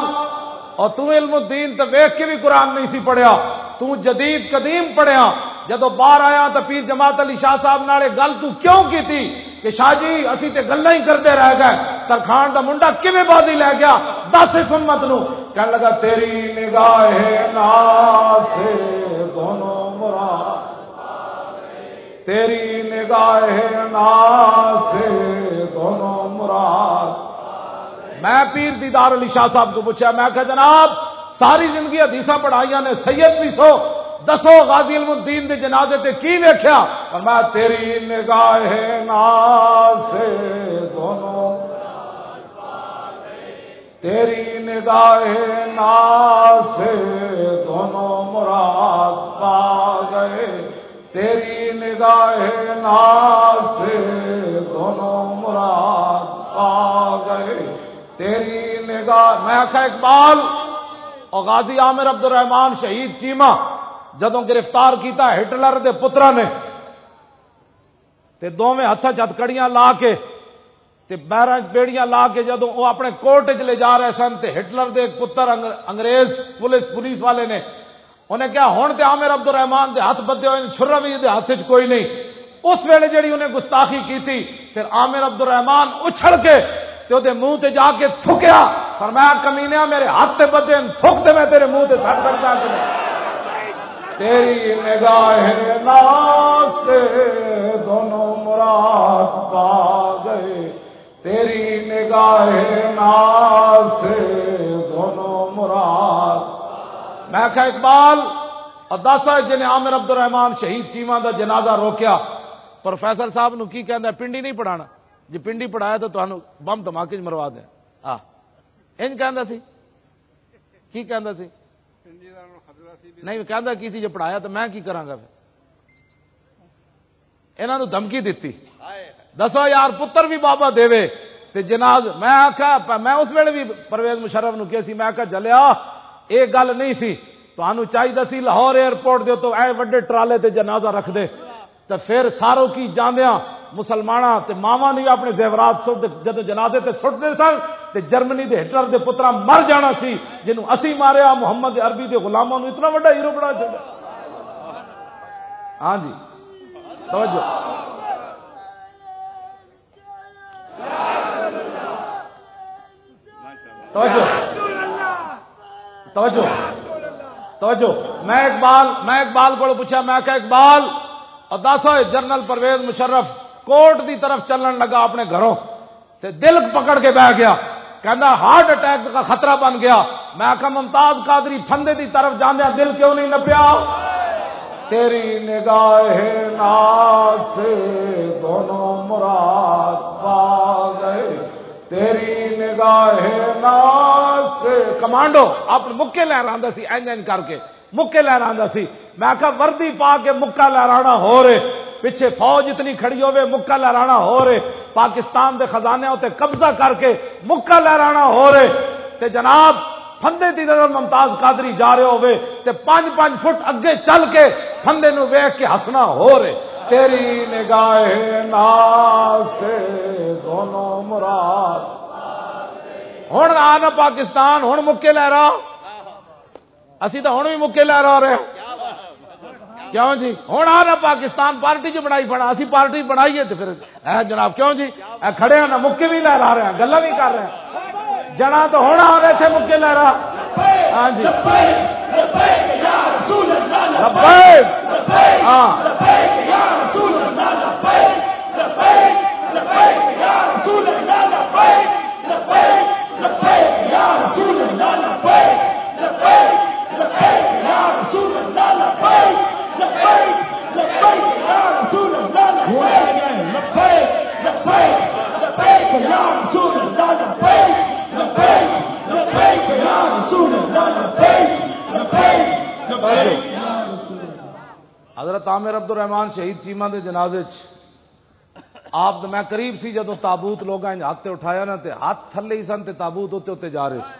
اور تو علم الدین تو ویخ کے بھی قرآن نہیں سی پڑھیا۔ تو جدید قدیم پڑھیا۔ جدو باہر آیا تو پیر جماعت علی شاہ صاحب نال گل تو کیوں کی تھی؟ کہ شاہ جی اسی تے گلا ہی کرتے رہ گئے۔ ترخان دا منڈا کیویں بازی لے گیا؟ دس اس امت نو۔ کہنے لگا، تیری نگاہ ناز سے دونوں مراد۔ تیری نگاہ ناز سے دونوں مراد۔ میں پیر دیدار علی شاہ صاحب کو پوچھا، میں کہ جناب، ساری زندگی حدیث پڑھائیاں نے، سید بھی سو۔ دسو غازی علم الدین دے جنازے تے کی ویکھیا؟ اور میں تیری نگاہ ناز سے دونوں۔ تیری نگاہ ناز سے دونوں۔ مراد پا گئے۔ تیری نگاہ ناز سے دونوں۔ مراد پا گئے۔ تیری نگاہ، میں آخا اقبال اور غازی عامر عبد الرحمان شہید چیما۔ جدوں گرفتار کیتا ہٹلر دے پترا نے، تے دونوں ہاتھ ہتکڑیاں لا کے، تے بیرا بیڑیاں لا کے جدو وہ اپنے کوٹ چ لے جا رہے سن، تے ہٹلر دے پتر انگریز پولیس پولیس والے نے، انہیں کیا ہوں تے عامر عبد الرحمان دے ہاتھ بدے ہوئے چھرا بھی ہاتھ چ کوئی نہیں۔ اس ویلے جڑی انہیں گستاخی کی تھی پھر عامر عبد الرحمان اچھل کے تے وہ منہ تے جا کے تھکیا۔ فرمایا کمینیا میرے ہاتھ تے بدے، تھک دے میں تیرے منہ تے سٹ کرتا کہ تیری نگاہ ناز سے دونوں مراد پا گئے۔ تیری نگاہ ناز سے دونوں مراد میں کہا، اقبال اور دس جن عامر عبد الرحمان شہید چیما دا جنازہ روکیا۔ پروفیسر صاحب نو کی کہندا پنڈی نہیں پڑھانا۔ جی پنڈی پڑھایا تو تمہیں بم دھماکے مروا دیں آ انج کہندا سی؟ کی کہندا سی؟ نہیں کہندا کی سی جو پڑھایا تو میں کی انہاں نو دھمکی دتی۔ دسو یار پتر بھی بابا دے تے جناز میں آخا میں اس ویلے بھی پرویز مشرف نو کہ سی میں آخا جلیا یہ گل نہیں سی۔ تو چاہیے سی لاہور ایئرپورٹ دے تو اے وڈے ٹرالے تے جنازہ رکھ دے۔ تو پھر ساروں کی جاندیاں مسلمان تے ماوا نہیں اپنے زیورات جب جنازے تے سٹتے سن، تے جرمنی دے ہٹلر دے پترا مر جانا سی جنوں اسی ماریا محمد عربی دے غلاموں اتنا وڈا ہیرو بنا چاہیے ہاں جی توجہ۔ توجہ۔ توجہ۔ توجہ۔ میں اقبال میں اقبال کو پوچھا، میں کہ اقبال اور دس جنرل پرویز مشرف کوٹ دی طرف چلن لگا اپنے گھروں تے دل پکڑ کے بہ گیا۔ کہنا ہارٹ اٹیک کا خطرہ بن گیا۔ میں آخا ممتاز قادری، پھندے دی طرف جاندیا ہاں، دل کیوں نہیں نپیا تیری نگاہ ناس دونوں مراد پا گئے۔ تیری نگاہ ناس کمانڈو اپنے مکے لہرا سی این این کر کے، مکے لہرا سی۔ میں آخا وردی پا کے مکہ لہرانا ہو رہے۔ پیچھے فوج اتنی کھڑی ہوئے، مکہ لہرانا ہو رہے۔ پاکستان دے خزانے ہوتے قبضہ کر کے مکہ لہرانا ہو رہے۔ تے جناب فندے دی نظر ممتاز قادری جا رہے ہوئے۔ تے پانچ پانچ فٹ اگے چل کے فندے نو ویخ کے ہسنا ہو رہے۔ تیری نگاہ ناس دونوں مراد۔ ہوں آنا پاکستان ہوں مکے لہرا۔ اسی تو ہوں بھی مکے لہرا رہے۔ کیوں جی ہوں آنا پاکستان پارٹی چ بنائی پڑا اسی پارٹی بنائیے تو پھر اے جناب کیوں جی کھڑے ہیں نا مکے بھی لہرا رہے ہیں گلا بھی کر رہے ہیں جنا تو ہونا آ رہے تھے مکے لہرا ہاں جی ہاں حضرت عامر عبد الرحمان شہید چیما دے جنازے آپ میں قریب سی جدو تابوت لوگ ہاتھ اٹھایا نا تے ہاتھ تھلے ہی سن تے تابوت ہوتے ہوتے جا رہے سی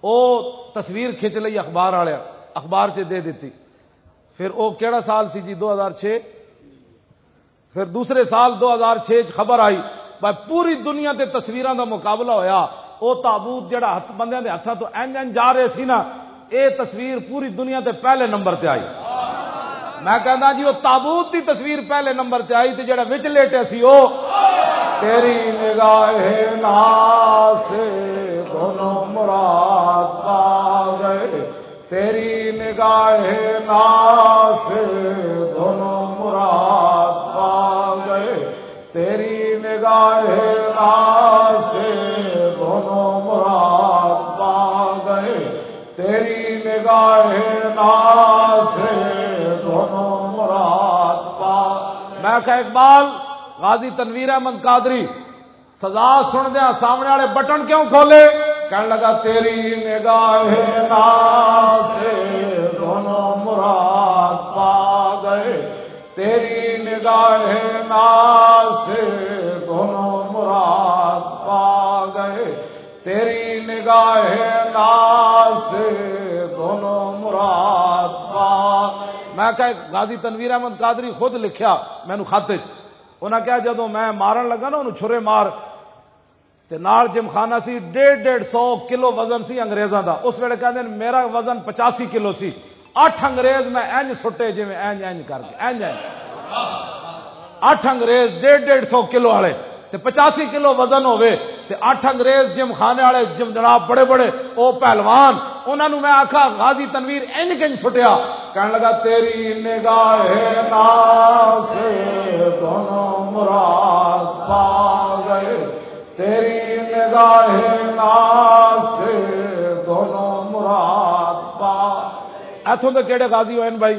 او تصویر کھچ لئی اخبار والے اخبار چ دے دیتی۔ پھر او کیڑا سال سی جی دو ہزار چھ؟ پھر دوسرے سال دو ہزار چھ خبر آئی، بھائی پوری دنیا تے تصویروں دا مقابلہ ہویا۔ او تابوت جڑا ہاتھ بندے دے ہاتھوں تو این این جا رہے سی نا، اے تصویر پوری دنیا تے پہلے نمبر تے آئی۔ میں کہنا جی وہ تابوت دی تصویر پہلے نمبر تے آئی تے جڑا وچ لیٹے سی او۔ تیری نگاہ ناس دونوں مراد پا گئے۔ تیری نگاہ ناس دونوں مراد پا گئے۔ تیری نگاہ ناس دونوں مراد پا گئے۔ تیری نگاہ ناس دونوں مراد پا میں کہ اقبال، غازی تنویر احمد قادری، سزا سن دیا سامنے والے بٹن کیوں کھولے؟ کہنے لگا، تیری نگاہ ناس دونوں مراد پا گئے. تیری نگاہ ناس دونوں مراد پا گئے. تیری نگاہ ناس دونوں مراد پا میں کہ غازی تنویر احمد قادری خود لکھیا مینو خط چ انہاں کہا جدو میں مارن لگا نا، انہوں چھرے مار تے نال جم سی، ڈیڑھ ڈیڑھ سو کلو وزن سی انگریزاں دا۔ اس ویلے کہندے نے میرا وزن پچاسی کلو سی۔ اٹھ انگریز میں اینج سٹے جی میں اینج اینج کر کے اینج اینج۔ اٹھ انگریز ڈیڑھ ڈیڑھ سو کلو والے تے پچاسی کلو وزن ہوے تے اٹھ انگریز جم خانے والے جم جناب بڑے بڑے، او پہلوان۔ انہاں نو میں آکھا، غازی تنویر اینج کنج سٹیا۔ کہنے لگا، تیری نگاہ ناس دونوں مراد۔ ایتھوں دے کیڑے غازی ہوئے بھائی؟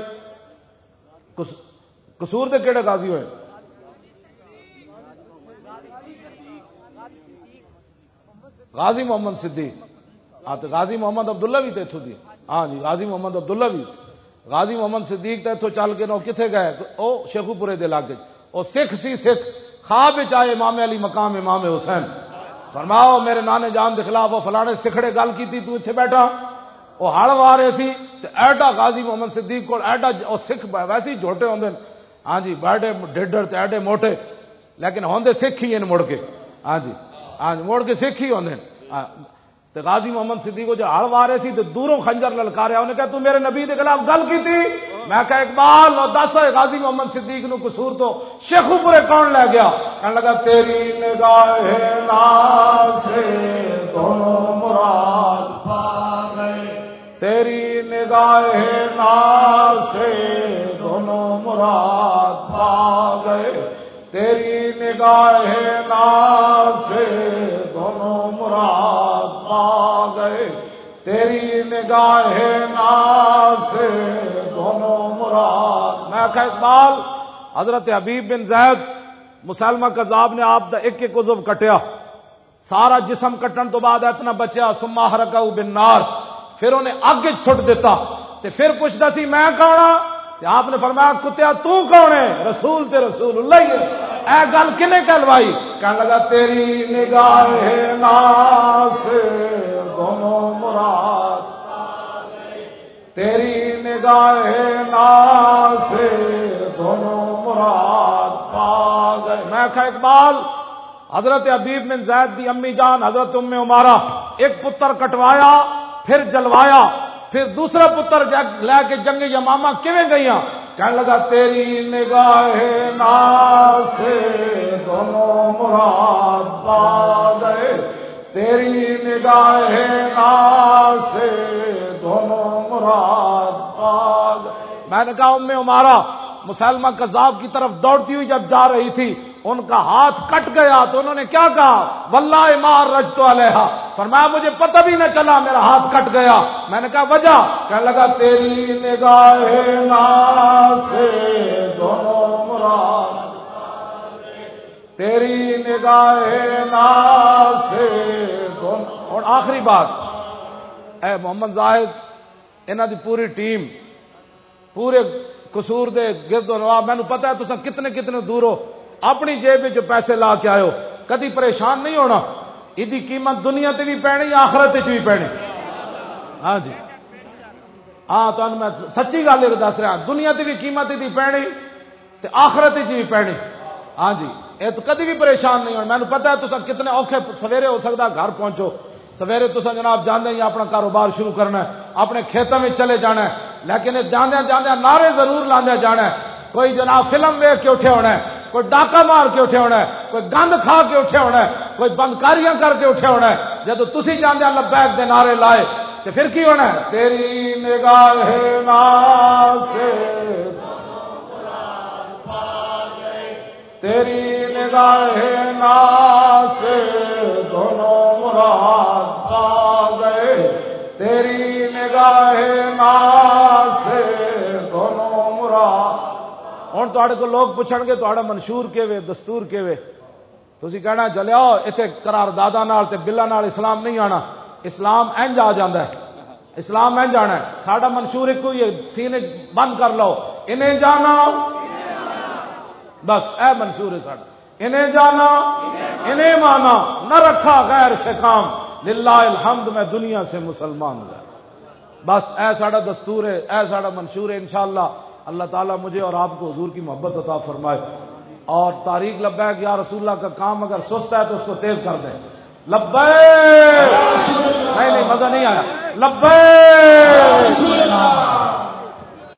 قصور دے کیڑے غازی ہوئے غازی محمد صدیق۔ ہاں تو غازی محمد عبداللہ بھی تو اتوں دی۔ ہاں جی غازی محمد عبداللہ بھی۔ غازی محمد صدیق تو اتوں چل کے نو کتنے گئے؟ او شیخو پورے دے علاقے او سکھ سی سکھ۔ خواب وچ آئے امام علی، مقام امام حسین۔ فرماؤ، میرے نانے جان دے خلاف وہ فلانے سکھڑے گل کی تو اتنے بیٹھا۔ وہ ہڑ وا رہے سی تے ایڈا غازی محمد صدیق کو ایڈا او سکھ ویسے ہی جھوٹے ہوندے نے ہاں جی بڑے ڈیڈر تے ایڈے موٹے۔ لیکن ہوندے سکھ ہی ہیں مڑ کے ہاں جی ہاں جی مڑ کے سکھ ہی ہوندے نے ہاں، تے غازی محمد صدیق کو جو ہڑ وا رہے سی تے دوروں خنجر للکاریا انہیں کہا، تو میرے نبی دے خلاف گل کی تھی؟ میں کہا، اقبال، اور دس ہوئے غازی محمد صدیق نو قصور تو شیخو پورے کون لے گیا؟ کہنے لگا، تیری نگاہ ناس دونوں مراد پا گئے تیری نگاہ ناس دونوں مراد پا گئے۔ تیری نگاہ ناس دونوں مراد پا گئے۔ تیری نگاہ ناس دونوں مراد۔ میں کہ اقبال، حضرت حبیب بن زید، مسلمہ کذاب نے آپ دا ایک ایک عضو کٹیا۔ سارا جسم کٹن تو بعد اتنا بچیا سما ہرکا بن نار۔ پھر انہیں اگ سٹ دیتا تے پھر پوچھتا سی، میں کون تے آپ نے فرمایا، کتیا تو کون ہے؟ رسول تے رسول اللہ ہی اے گل کنے کہلوائی؟ کہنے لگا، تیری نگاہ ناس، دونوں مراد۔ تیری نگاہ ناس، دونوں مراد۔ پا گئے میں کہا، اقبال، حضرت حبیب بن زید دی امی جان حضرت ام عمارہ ایک پتر کٹوایا۔ پھر جلوایا، پھر دوسرا پتر لے کے جنگ یمامہ کیویں گئیاں؟ کہنے لگا، تیری نگاہ ناس دونوں مراد پا گئے تیری نگاہ ناس دونوں مراد پا گئے میں نے کہا ام عمارہ، مسلمہ کذاب کی طرف دوڑتی ہوئی جب جا رہی تھی ان کا ہاتھ کٹ گیا تو انہوں نے کیا کہا؟ واللہ مار رج تو علیہ فرمایا، مجھے پتہ بھی نہ چلا میرا ہاتھ کٹ گیا۔ میں نے کہا، وجہ؟ کہنے لگا، تیری نگاہ دونوں مراد۔ تیری نگاہ ناس دونوں۔ اور آخری بات، اے محمد زاہد انہوں دی پوری ٹیم، پورے قصور دے گرد و نواب مینو پتا ہے تسا کتنے کتنے دور ہو۔ اپنی جیب جو پیسے لا کے آئے کدی پریشان نہیں ہونا۔ یہ قیمت دنیا تے بھی پینی آخرت بھی پینی ہاں جی۔ ہاں تمہیں میں سچی گل دس رہا۔ دنیا تے بھی قیمت دی پینی تے آخرت بھی پینی ہاں جی۔ یہ تو کدی بھی پریشان نہیں ہونا۔ مینو پتا ہے تسا کتنے اوکھے سویرے ہو سکتا گھر پہنچو۔ سویرے تسا جناب جانے ہی اپنا کاروبار شروع کرنا ہے، اپنے کھیتوں میں چلے جانا ہے۔ لیکن جاندیا جاندیا نعرے ضرور لاندیا جانا ہے۔ کوئی جناب فلم ویک کے اٹھے ہونا ہے۔ کوئی ڈاکہ مار کے اٹھے ہونا ہے، کوئی گند کھا کے اٹھے ہونا ہے، کوئی بندکاریاں کر کے اٹھے ہونا ہے۔ جب تسی جاندیا لبیک دے نعرے لائے تو پھر کی ہونا ہے؟ تیری نگاہ ناس تیری نگاہ ناس دونوں مراد پا گئے۔ تیری نگاہ ناس دونوں مراد ہوں تے کو لوگ پوچھن گے تا منشور کیوے، دستور کیوے؟ تھی کہنا چلیا اتنے قرار دادا بلا اسلام نہیں آنا۔ اسلام انج آ جاندہ ہے۔ اسلام انج آنا ہے۔ ساڈا منشور ایک ہی ہے، سینے بند کر لو۔ انہیں جانا بس، اے منشور ہے ساڈا۔ انہیں جانا انہیں مانا نہ رکھا غیر سے کام۔ للہ الحمد، میں دنیا سے مسلمان ہوں۔ بس، اے ساڈا دستور ہے، اے ساڈا منشور ہے، انشاءاللہ۔ اللہ تعالیٰ مجھے اور آپ کو حضور کی محبت عطا فرمائے۔ اور تاریخ لبیک یا رسول اللہ کا کام اگر سست ہے تو اس کو تیز کر دیں۔ لبیک! نہیں نہیں، مزہ نہیں آیا۔ لبیک! رسول اللہ